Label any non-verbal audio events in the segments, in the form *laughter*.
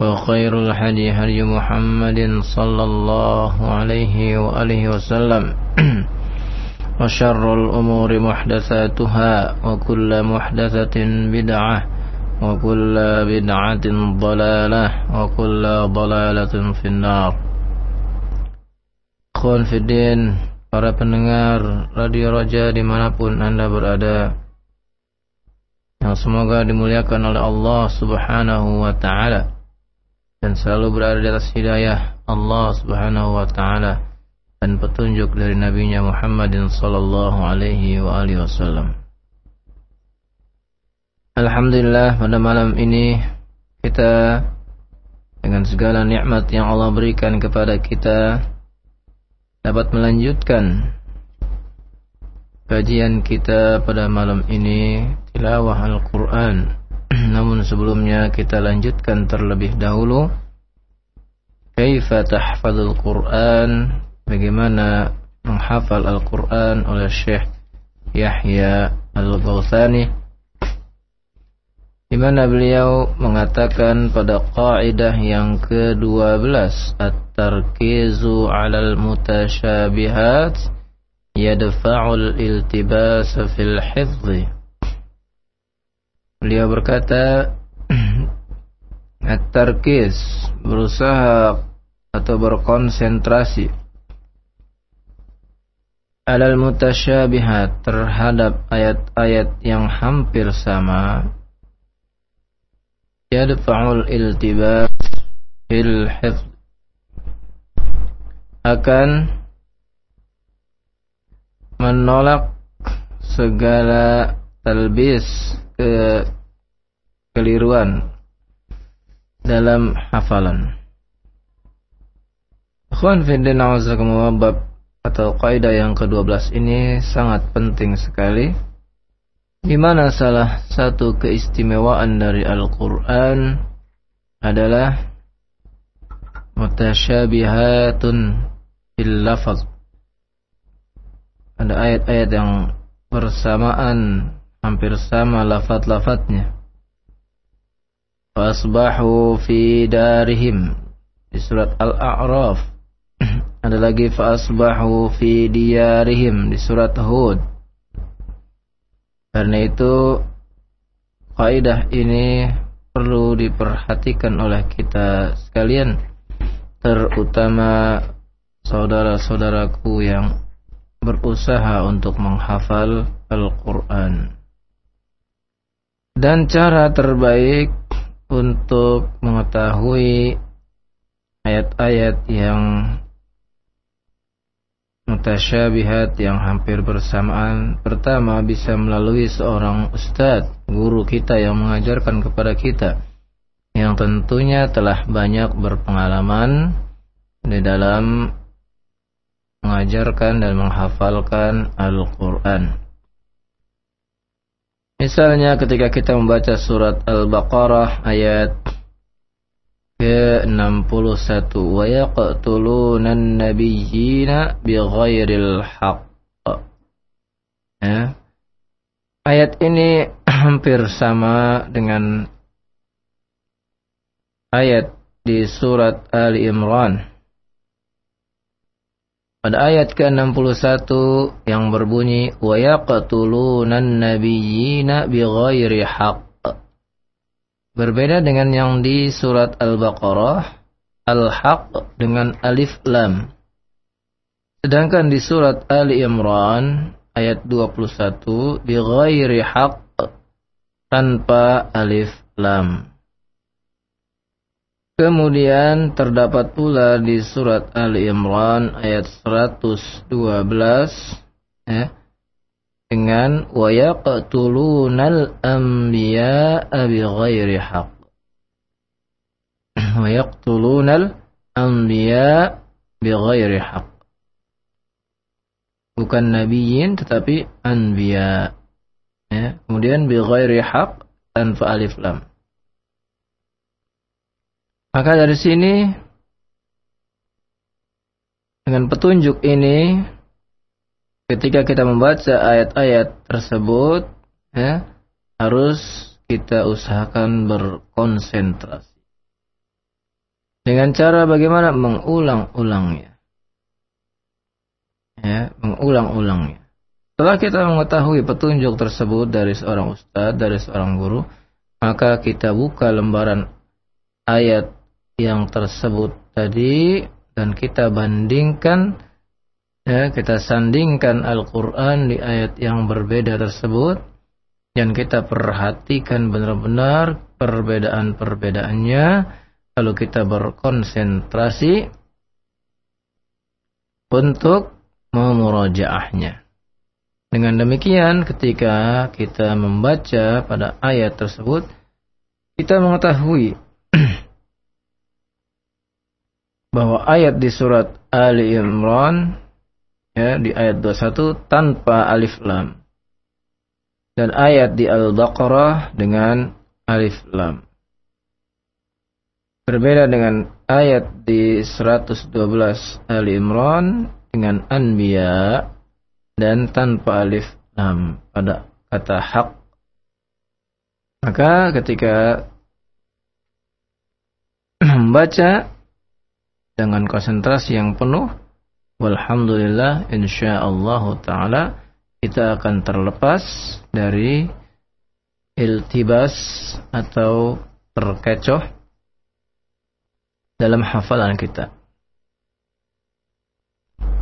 وخير الحديث هدي محمد صلى الله عليه وآله وسلم وشر الأمور محدثاتها وكل محدثة بدعة وكل بدعة ضلالة وكل ضلالة في النار Khon Fiddin, para pendengar Radio Raja dimanapun Anda berada yang semoga dimuliakan oleh Allah Subhanahu wa taala dan selalu berada di atas hidayah Allah Subhanahu wa taala dan petunjuk dari nabinya Muhammadin sallallahu alaihi wa alihi wasallam. Alhamdulillah pada malam ini kita dengan segala nikmat yang Allah berikan kepada kita dapat melanjutkan kajian kita pada malam ini tilawah Al-Quran *clears throat* namun sebelumnya kita lanjutkan terlebih dahulu. Kaifa tahfadzul Quran? Bagaimana menghafal Al-Quran oleh Syekh Yahya Al-Gawthani di mana beliau mengatakan pada kaidah yang ke-12 at-tarkizu 'alal mutasyabihat yadfa'ul iltibas fil hifdh Beliau berkata *clears throat* at-tarkiz berusaha atau berkonsentrasi alal mutasyabihat terhadap ayat-ayat yang hampir sama yadfa'ul iltibas fil akan menolak segala talbis ke keliruan dalam hafalan. Ikhwan Fidin bab atau kaidah yang ke-12 ini sangat penting sekali di mana salah satu keistimewaan dari Al-Qur'an adalah mutasyabihatun fil lafaz ada ayat-ayat yang bersamaan hampir sama lafaz-lafaznya fasbahu fi darihim. Di surat Al-A'raf. *clears throat* Ada lagi fasbahu fi diyarihim. Di surat Hud. Karena itu kaidah ini perlu diperhatikan oleh kita sekalian terutama saudara-saudaraku yang berusaha untuk menghafal Al-Quran. Dan cara terbaik untuk mengetahui ayat-ayat yang mutasyabihat yang hampir bersamaan pertama bisa melalui seorang ustadz guru kita yang mengajarkan kepada kita yang tentunya telah banyak berpengalaman di dalam mengajarkan dan menghafalkan Al-Quran. Misalnya ketika kita membaca surat Al-Baqarah ayat ke-61 wa yaqtuluna an-nabiyyina bighairil haqq. Ya. Ayat ini *clears throat* hampir sama dengan ayat di surat Ali Imran. Pada ayat ke-61 yang berbunyi wa yaqtuluna an-nabiyyina bighairi haqq. Berbeda dengan yang di surat Al-Baqarah, Al-Haq dengan alif lam. Sedangkan di surat Ali Imran ayat 21 bi ghairi haq tanpa alif lam. Kemudian terdapat pula di surat Ali Imran ayat 112 ya, dengan wa yaqtulunal anbiya'a bighairi haqq. *clears throat* Wa yaqtulunal anbiya' bighairi haqq. Bukan nabiyin tetapi anbiya. Ya, kemudian bighairi haqq tanpa alif lam. Maka dari sini dengan petunjuk ini ketika kita membaca ayat-ayat tersebut ya harus kita usahakan berkonsentrasi. Dengan cara bagaimana? Mengulang-ulangnya. Ya mengulang-ulangnya. Setelah kita mengetahui petunjuk tersebut dari seorang ustadz dari seorang guru maka kita buka lembaran ayat yang tersebut tadi dan kita bandingkan ya kita sandingkan Al-Quran di ayat yang berbeda tersebut dan kita perhatikan benar-benar perbedaan-perbedaannya. Lalu kita berkonsentrasi untuk memurajaahnya. Dengan demikian ketika kita membaca pada ayat tersebut kita mengetahui bahwa ayat di surat Ali Imran ya di ayat 21 tanpa alif lam. Dan ayat di Al-Baqarah dengan alif lam. Berbeda dengan ayat di 112 Ali Imran dengan Anbiya dan tanpa alif lam pada kata hak. Maka ketika *clears throat* membaca dengan konsentrasi yang penuh Walhamdulillah insyaallah taala kita akan terlepas dari iltibas atau terkecoh dalam hafalan kita.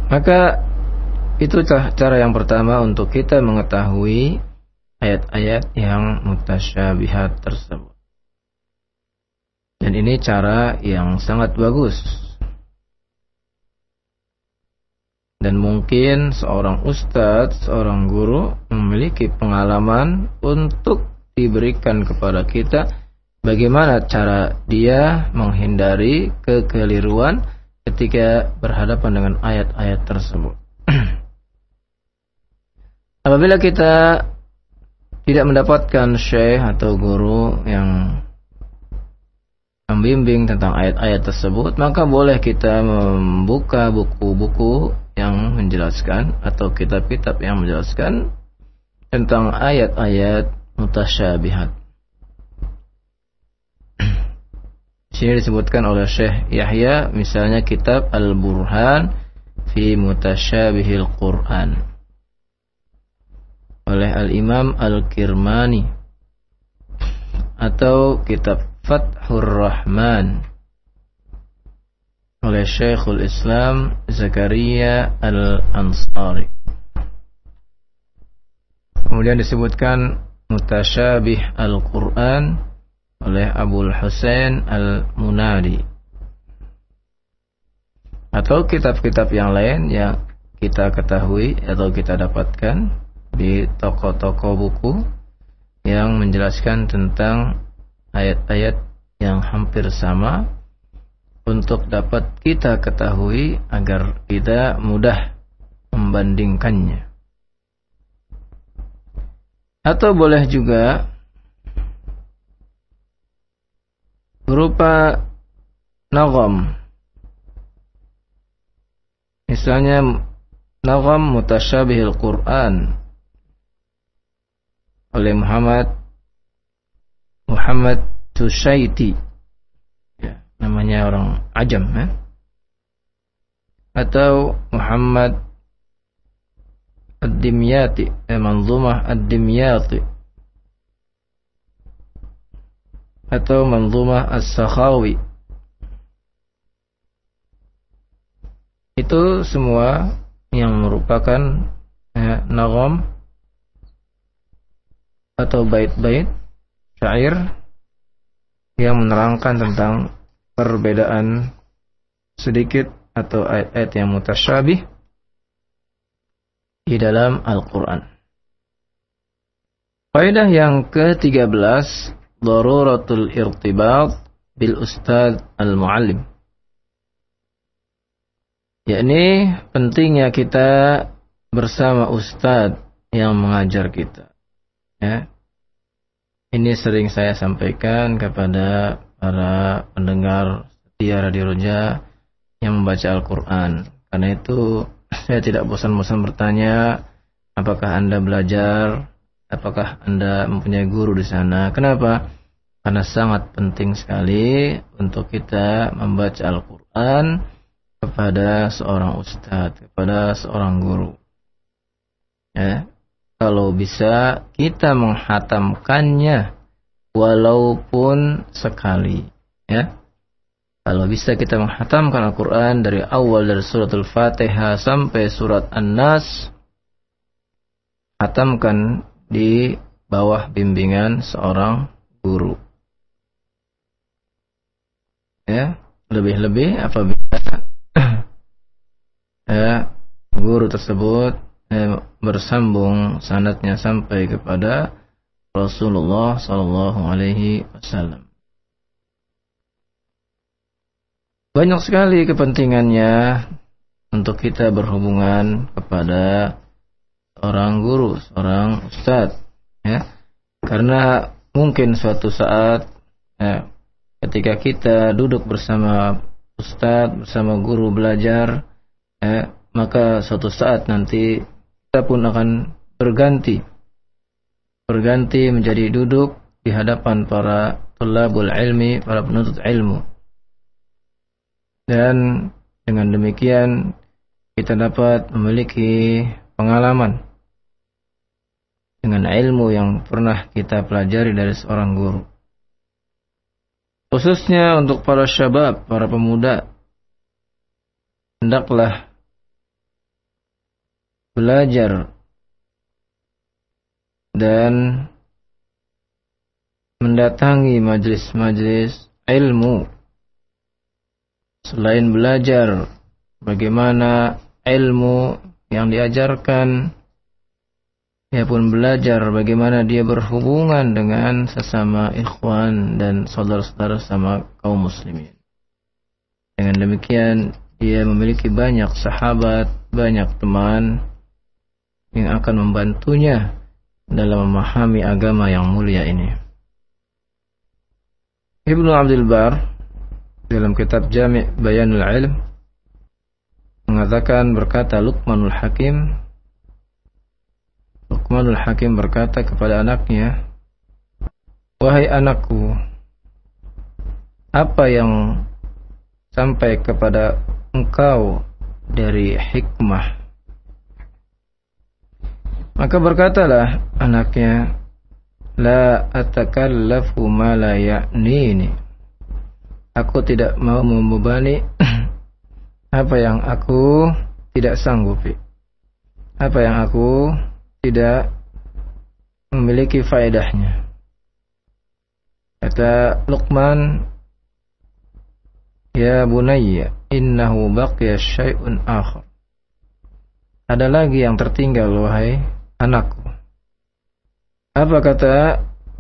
Maka itu cara yang pertama untuk kita mengetahui ayat-ayat yang mutasyabihat tersebut. Dan ini cara yang sangat bagus dan mungkin seorang ustadz, seorang guru memiliki pengalaman untuk diberikan kepada kita bagaimana cara dia menghindari kekeliruan ketika berhadapan dengan ayat-ayat tersebut. *clears throat* Apabila kita tidak mendapatkan syekh atau guru yang membimbing tentang ayat-ayat tersebut, maka boleh kita membuka buku-buku yang menjelaskan atau kitab-kitab yang menjelaskan tentang ayat-ayat mutasyabihat. *clears throat* Sini disebutkan oleh Syekh Yahya misalnya kitab Al-Burhan fi Mutasyabihil Quran. Oleh Al-Imam Al-Kirmani. Atau kitab Fathur Rahman oleh Syekhul Islam Zakaria Al-Ansari. Kemudian disebutkan Mutasyabih Al-Quran oleh Abul Husain Al-Munadi. Atau kitab-kitab yang lain yang kita ketahui atau kita dapatkan di toko-toko buku yang menjelaskan tentang ayat-ayat yang hampir sama untuk dapat kita ketahui agar kita mudah membandingkannya. Atau boleh juga berupa nagam. Misalnya nagam mutasyabihil Quran oleh Muhammad Muhammad Tushaiti namanya orang ajam ya. atau Muhammad Ad-Dimyati eh, Manzumah Ad-Dimyati atau Manzumah As-Sakhawi itu semua yang merupakan ya, nagam atau bait-bait syair yang menerangkan tentang perbedaan sedikit atau ayat-ayat yang mutasyabih di dalam Al-Quran. Faedah yang ke-13 Daruratul irtibat bil ustad al-muallim. Yakni pentingnya kita bersama ustadz yang mengajar kita. Ya. Ini sering saya sampaikan kepada para pendengar setia Radio Roja yang membaca Al-Quran. Karena itu *clears throat* saya tidak bosan-bosan bertanya, apakah Anda belajar, apakah Anda mempunyai guru di sana. Kenapa? Karena sangat penting sekali untuk kita membaca Al-Quran kepada seorang ustadz, kepada seorang guru. Ya, kalau bisa kita menghatamkannya walaupun sekali ya. Kalau bisa kita menghatamkan Al-Quran dari awal dari surat Al-Fatihah sampai surat An-Nas hatamkan di bawah bimbingan seorang guru. Ya lebih-lebih apabila *clears throat* ya guru tersebut eh, bersambung sanatnya sampai kepada Rasulullah Sallallahu Alaihi Wasallam. Banyak sekali kepentingannya untuk kita berhubungan kepada seorang guru, seorang ustadz, ya. Karena mungkin suatu saat ya, ketika kita duduk bersama ustadz, bersama guru belajar, ya, maka suatu saat nanti kita pun akan berganti berganti menjadi duduk di hadapan para tulabul ilmi, para penuntut ilmu. Dan dengan demikian kita dapat memiliki pengalaman dengan ilmu yang pernah kita pelajari dari seorang guru. Khususnya untuk para syabab, para pemuda, hendaklah belajar dan mendatangi majlis-majlis ilmu selain belajar bagaimana ilmu yang diajarkan dia pun belajar bagaimana dia berhubungan dengan sesama ikhwan dan saudara-saudara sama kaum muslimin. Dengan demikian dia memiliki banyak sahabat, banyak teman yang akan membantunya dalam memahami agama yang mulia ini. Ibnu Abdul Bar dalam kitab Jami' Bayanul Ilm mengatakan berkata Luqmanul Hakim Luqmanul Hakim berkata kepada anaknya Wahai anakku apa yang sampai kepada engkau dari hikmah. Maka berkatalah anaknya, La atakallafu ma la ya'nini. Aku tidak mau membebani *clears throat* apa yang aku tidak sanggupi. Apa yang aku tidak memiliki faedahnya. Kata Luqman, Ya bunayya, innahu baqiya syai'un akhar. Ada lagi yang tertinggal wahai anakku. Apa kata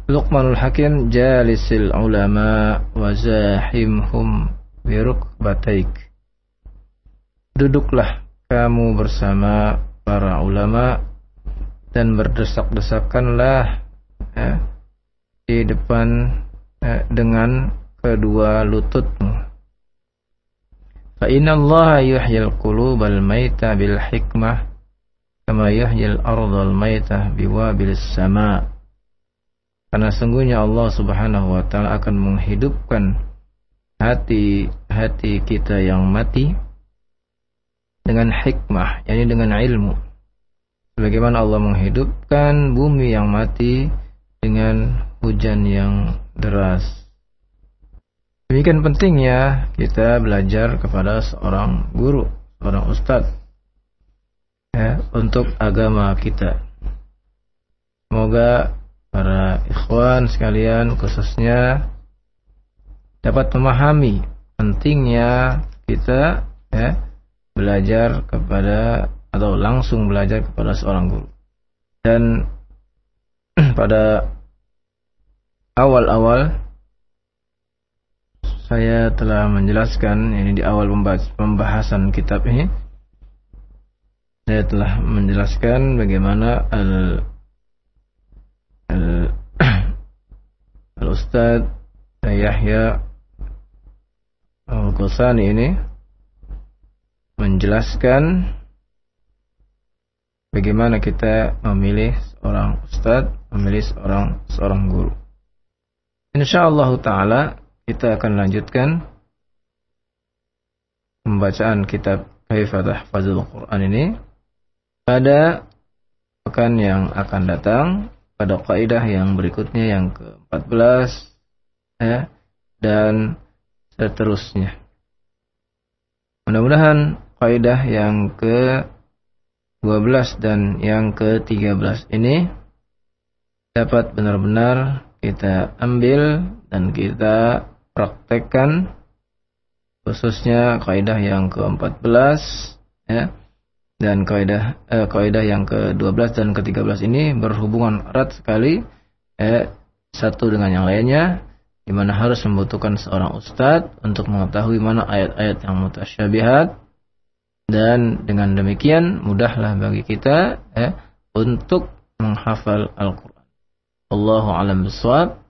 Luqmanul Hakim jalisil ulama wa zahimhum birukbataik. Duduklah kamu bersama para ulama dan berdesak-desakanlah ya, di depan ya, dengan kedua lututmu Fa inna Allah yuhyil qulubal maita bil hikmah kama yuhyil ardal maita biwabil sama. Karena sungguhnya Allah Subhanahu wa taala akan menghidupkan hati-hati kita yang mati dengan hikmah, yakni dengan ilmu. Sebagaimana Allah menghidupkan bumi yang mati dengan hujan yang deras. Demikian pentingnya kita belajar kepada seorang guru, seorang ustadz ya, untuk agama kita. Semoga para ikhwan sekalian khususnya dapat memahami pentingnya kita ya, belajar kepada atau langsung belajar kepada seorang guru. Dan *clears throat* pada awal-awal saya telah menjelaskan ini di awal pembahasan kitab ini saya telah menjelaskan bagaimana al al, *clears throat* al Ustaz Yahya Al-Qusani ini menjelaskan bagaimana kita memilih seorang ustaz, memilih seorang seorang guru. Insyaallah taala kita akan lanjutkan pembacaan kitab Kaifadah Fazul Quran ini pada pekan yang akan datang pada kaidah yang berikutnya yang ke-14 ya dan seterusnya. Mudah-mudahan kaidah yang ke-12 dan yang ke-13 ini dapat benar-benar kita ambil dan kita praktekkan khususnya kaidah yang ke-14 ya dan kaidah eh, kaidah yang ke-12 dan ke-13 ini berhubungan erat sekali eh, satu dengan yang lainnya di mana harus membutuhkan seorang ustadz untuk mengetahui mana ayat-ayat yang mutasyabihat dan dengan demikian mudahlah bagi kita eh, untuk menghafal Al-Qur'an. Allahu a'lam bishawab.